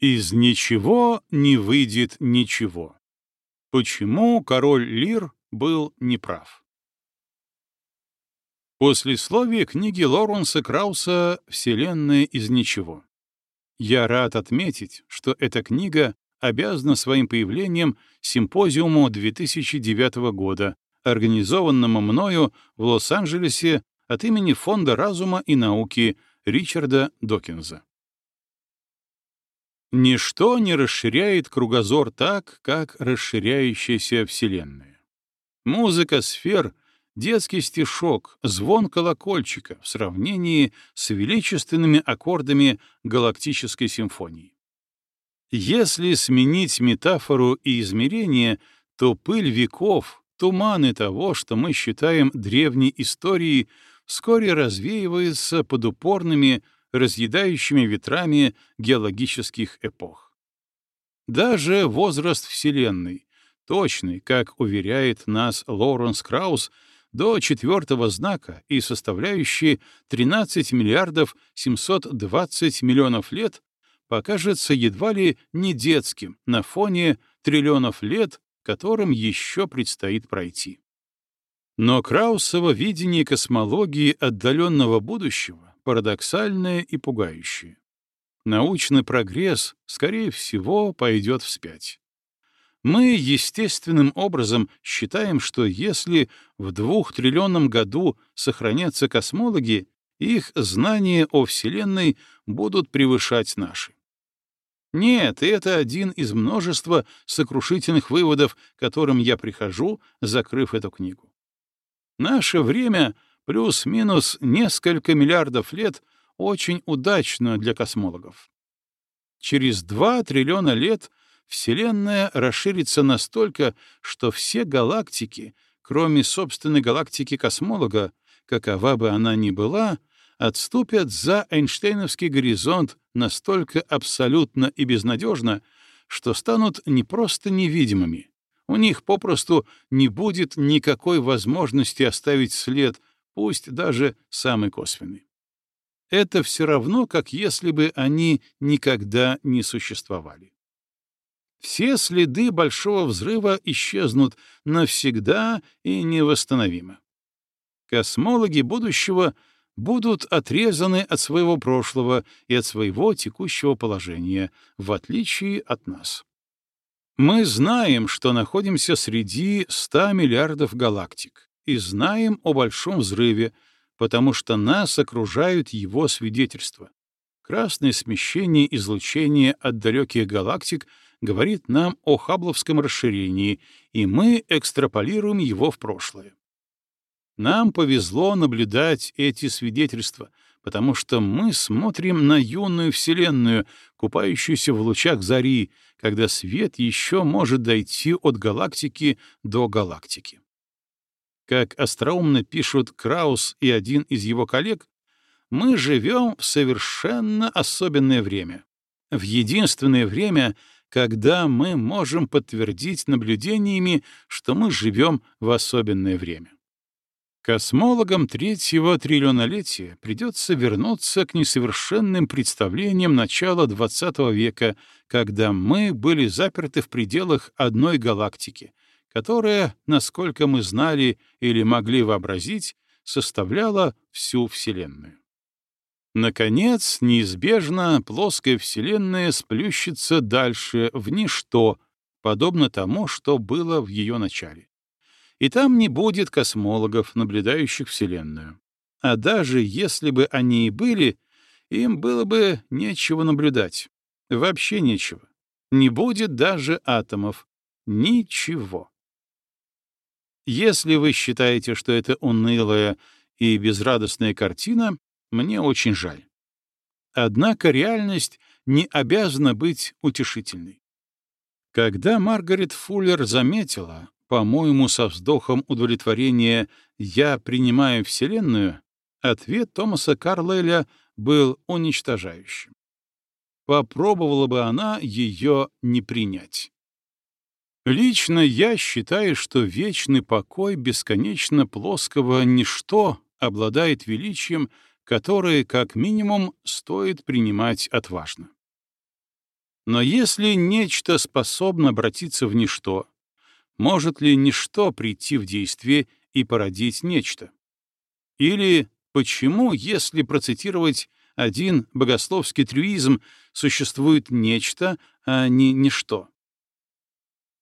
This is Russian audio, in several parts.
Из ничего не выйдет ничего. Почему король Лир был неправ? Послесловие книги Лоренса Крауса «Вселенная из ничего». Я рад отметить, что эта книга обязана своим появлением симпозиуму 2009 года, организованному мною в Лос-Анджелесе от имени Фонда разума и науки Ричарда Докинза. Ничто не расширяет кругозор так, как расширяющаяся Вселенная. Музыка сфер — детский стишок, звон колокольчика в сравнении с величественными аккордами галактической симфонии. Если сменить метафору и измерение, то пыль веков, туманы того, что мы считаем древней историей, вскоре развеивается под упорными, разъедающими ветрами геологических эпох. Даже возраст Вселенной, точный, как уверяет нас Лоуренс Краус, до четвертого знака и составляющий 13 миллиардов 720 миллионов лет, покажется едва ли не детским на фоне триллионов лет, которым еще предстоит пройти. Но Краусово видение космологии отдаленного будущего парадоксальное и пугающее. Научный прогресс, скорее всего, пойдет вспять. Мы естественным образом считаем, что если в двухтриллионном году сохранятся космологи, их знания о Вселенной будут превышать наши. Нет, это один из множества сокрушительных выводов, к которым я прихожу, закрыв эту книгу. Наше время — плюс-минус несколько миллиардов лет очень удачно для космологов. Через 2 триллиона лет Вселенная расширится настолько, что все галактики, кроме собственной галактики космолога, какова бы она ни была, отступят за Эйнштейновский горизонт настолько абсолютно и безнадежно, что станут не просто невидимыми. У них попросту не будет никакой возможности оставить след пусть даже самый косвенный. Это все равно, как если бы они никогда не существовали. Все следы Большого взрыва исчезнут навсегда и невосстановимо. Космологи будущего будут отрезаны от своего прошлого и от своего текущего положения, в отличие от нас. Мы знаем, что находимся среди 100 миллиардов галактик и знаем о Большом взрыве, потому что нас окружают его свидетельства. Красное смещение излучения от далеких галактик говорит нам о Хабловском расширении, и мы экстраполируем его в прошлое. Нам повезло наблюдать эти свидетельства, потому что мы смотрим на юную Вселенную, купающуюся в лучах зари, когда свет еще может дойти от галактики до галактики. Как остроумно пишут Краус и один из его коллег, мы живем в совершенно особенное время. В единственное время, когда мы можем подтвердить наблюдениями, что мы живем в особенное время. Космологам третьего триллионолетия придется вернуться к несовершенным представлениям начала XX века, когда мы были заперты в пределах одной галактики, которая, насколько мы знали или могли вообразить, составляла всю Вселенную. Наконец, неизбежно плоская Вселенная сплющится дальше в ничто, подобно тому, что было в ее начале. И там не будет космологов, наблюдающих Вселенную. А даже если бы они и были, им было бы нечего наблюдать. Вообще нечего. Не будет даже атомов. Ничего. Если вы считаете, что это унылая и безрадостная картина, мне очень жаль. Однако реальность не обязана быть утешительной. Когда Маргарет Фуллер заметила, по-моему, со вздохом удовлетворения «я принимаю Вселенную», ответ Томаса Карлеля был уничтожающим. Попробовала бы она ее не принять. Лично я считаю, что вечный покой бесконечно плоского ничто обладает величием, которое, как минимум, стоит принимать отважно. Но если нечто способно обратиться в ничто, может ли ничто прийти в действие и породить нечто? Или почему, если процитировать один богословский трюизм, существует нечто, а не ничто?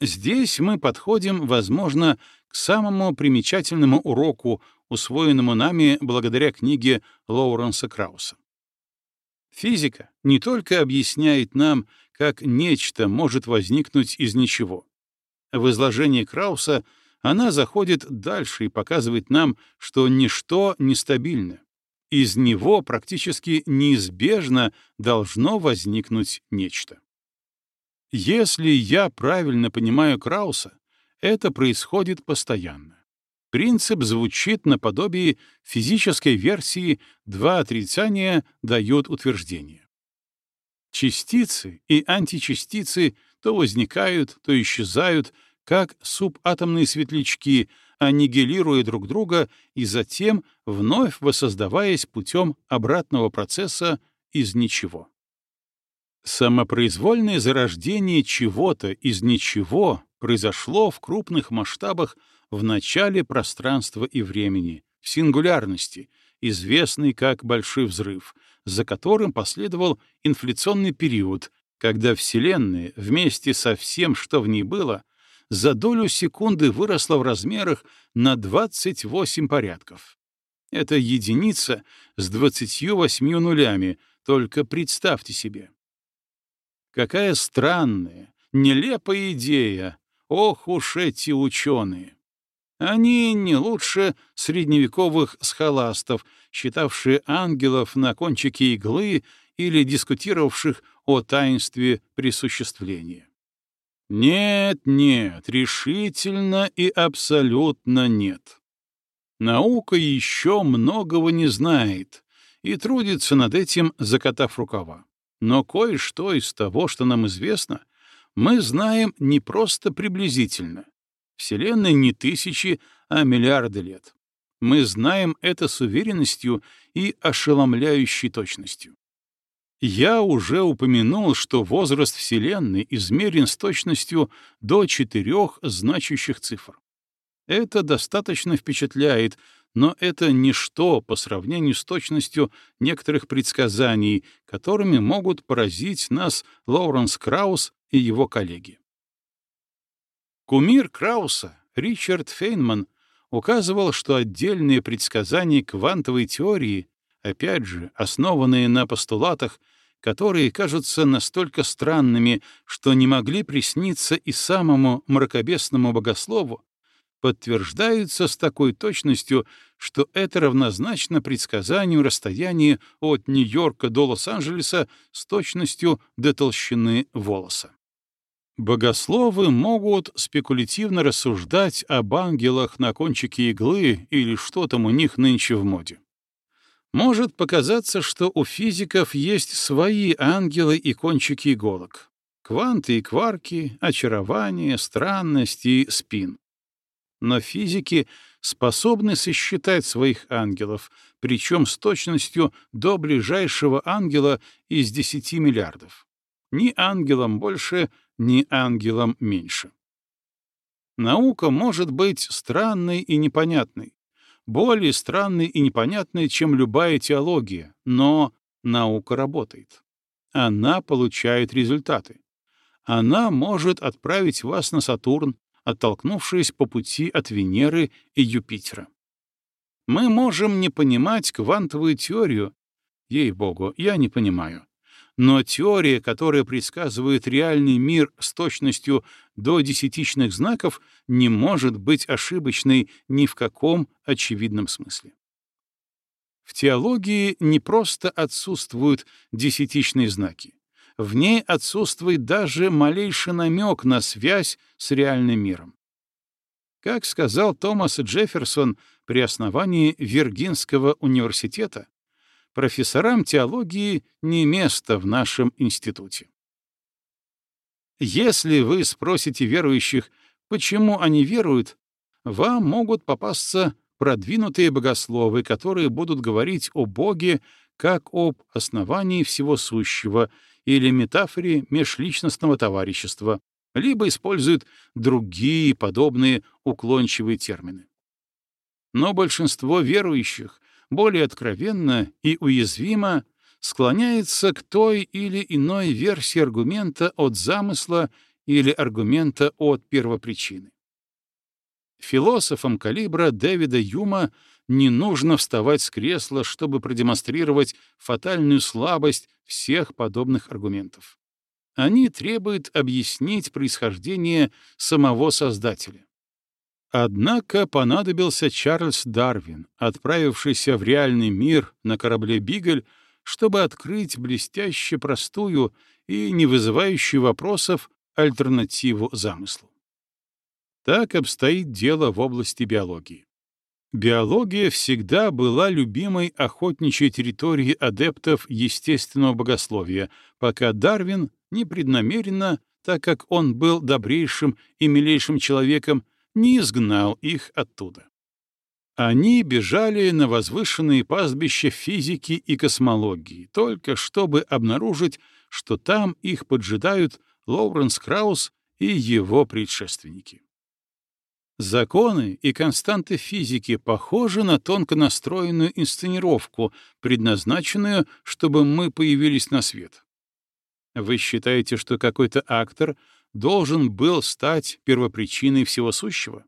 Здесь мы подходим, возможно, к самому примечательному уроку, усвоенному нами благодаря книге Лоуренса Крауса. Физика не только объясняет нам, как нечто может возникнуть из ничего. В изложении Крауса она заходит дальше и показывает нам, что ничто нестабильно. Из него практически неизбежно должно возникнуть нечто. Если я правильно понимаю Крауса, это происходит постоянно. Принцип звучит наподобие физической версии «два отрицания дают утверждение». Частицы и античастицы то возникают, то исчезают, как субатомные светлячки, аннигилируя друг друга и затем вновь воссоздаваясь путем обратного процесса из ничего. Самопроизвольное зарождение чего-то из ничего произошло в крупных масштабах в начале пространства и времени, в сингулярности, известной как Большой взрыв, за которым последовал инфляционный период, когда Вселенная вместе со всем, что в ней было, за долю секунды выросла в размерах на 28 порядков. Это единица с 28 нулями, только представьте себе. Какая странная, нелепая идея! Ох уж эти ученые! Они не лучше средневековых схоластов, считавшие ангелов на кончике иглы или дискутировавших о таинстве присуществления. Нет, нет, решительно и абсолютно нет. Наука еще многого не знает и трудится над этим, закатав рукава. Но кое-что из того, что нам известно, мы знаем не просто приблизительно. Вселенная не тысячи, а миллиарды лет. Мы знаем это с уверенностью и ошеломляющей точностью. Я уже упомянул, что возраст Вселенной измерен с точностью до четырех значащих цифр. Это достаточно впечатляет, но это ничто по сравнению с точностью некоторых предсказаний, которыми могут поразить нас Лоуренс Краус и его коллеги. Кумир Крауса, Ричард Фейнман, указывал, что отдельные предсказания квантовой теории, опять же, основанные на постулатах, которые кажутся настолько странными, что не могли присниться и самому мракобесному богослову, подтверждаются с такой точностью, что это равнозначно предсказанию расстояния от Нью-Йорка до Лос-Анджелеса с точностью до толщины волоса. Богословы могут спекулятивно рассуждать об ангелах на кончике иглы или что там у них нынче в моде. Может показаться, что у физиков есть свои ангелы и кончики иголок. Кванты и кварки, очарование, странность и спин но физики способны сосчитать своих ангелов, причем с точностью до ближайшего ангела из 10 миллиардов. Ни ангелом больше, ни ангелом меньше. Наука может быть странной и непонятной, более странной и непонятной, чем любая теология, но наука работает. Она получает результаты. Она может отправить вас на Сатурн, оттолкнувшись по пути от Венеры и Юпитера. Мы можем не понимать квантовую теорию, ей-богу, я не понимаю, но теория, которая предсказывает реальный мир с точностью до десятичных знаков, не может быть ошибочной ни в каком очевидном смысле. В теологии не просто отсутствуют десятичные знаки в ней отсутствует даже малейший намек на связь с реальным миром. Как сказал Томас Джефферсон при основании Виргинского университета, профессорам теологии не место в нашем институте. Если вы спросите верующих, почему они веруют, вам могут попасться продвинутые богословы, которые будут говорить о Боге как об основании всего сущего или метафоре межличностного товарищества, либо использует другие подобные уклончивые термины. Но большинство верующих более откровенно и уязвимо склоняется к той или иной версии аргумента от замысла или аргумента от первопричины. Философам калибра Дэвида Юма не нужно вставать с кресла, чтобы продемонстрировать фатальную слабость всех подобных аргументов. Они требуют объяснить происхождение самого Создателя. Однако понадобился Чарльз Дарвин, отправившийся в реальный мир на корабле «Бигль», чтобы открыть блестяще простую и не вызывающую вопросов альтернативу замыслу. Так обстоит дело в области биологии. Биология всегда была любимой охотничьей территорией адептов естественного богословия, пока Дарвин непреднамеренно, так как он был добрейшим и милейшим человеком, не изгнал их оттуда. Они бежали на возвышенные пастбища физики и космологии, только чтобы обнаружить, что там их поджидают Лоуренс Краус и его предшественники. Законы и константы физики похожи на тонко настроенную инсценировку, предназначенную, чтобы мы появились на свет. Вы считаете, что какой-то актор должен был стать первопричиной всего сущего?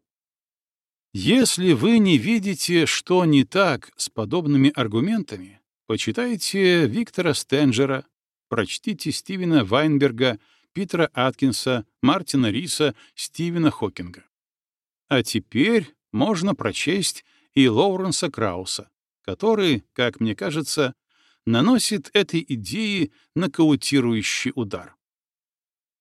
Если вы не видите, что не так с подобными аргументами, почитайте Виктора Стенджера, прочтите Стивена Вайнберга, Питера Аткинса, Мартина Риса, Стивена Хокинга. А теперь можно прочесть и Лоуренса Крауса, который, как мне кажется, наносит этой идее нокаутирующий удар.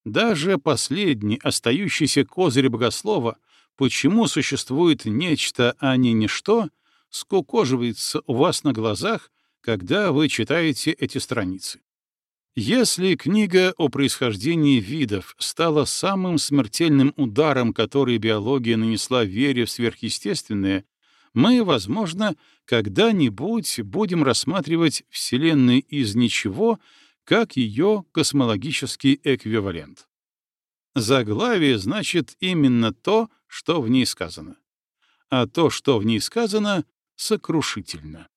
Даже последний остающийся козырь богослова, почему существует нечто, а не ничто, скукоживается у вас на глазах, когда вы читаете эти страницы. Если книга о происхождении видов стала самым смертельным ударом, который биология нанесла вере в сверхъестественное, мы, возможно, когда-нибудь будем рассматривать Вселенную из ничего как ее космологический эквивалент. Заглавие значит именно то, что в ней сказано. А то, что в ней сказано, сокрушительно.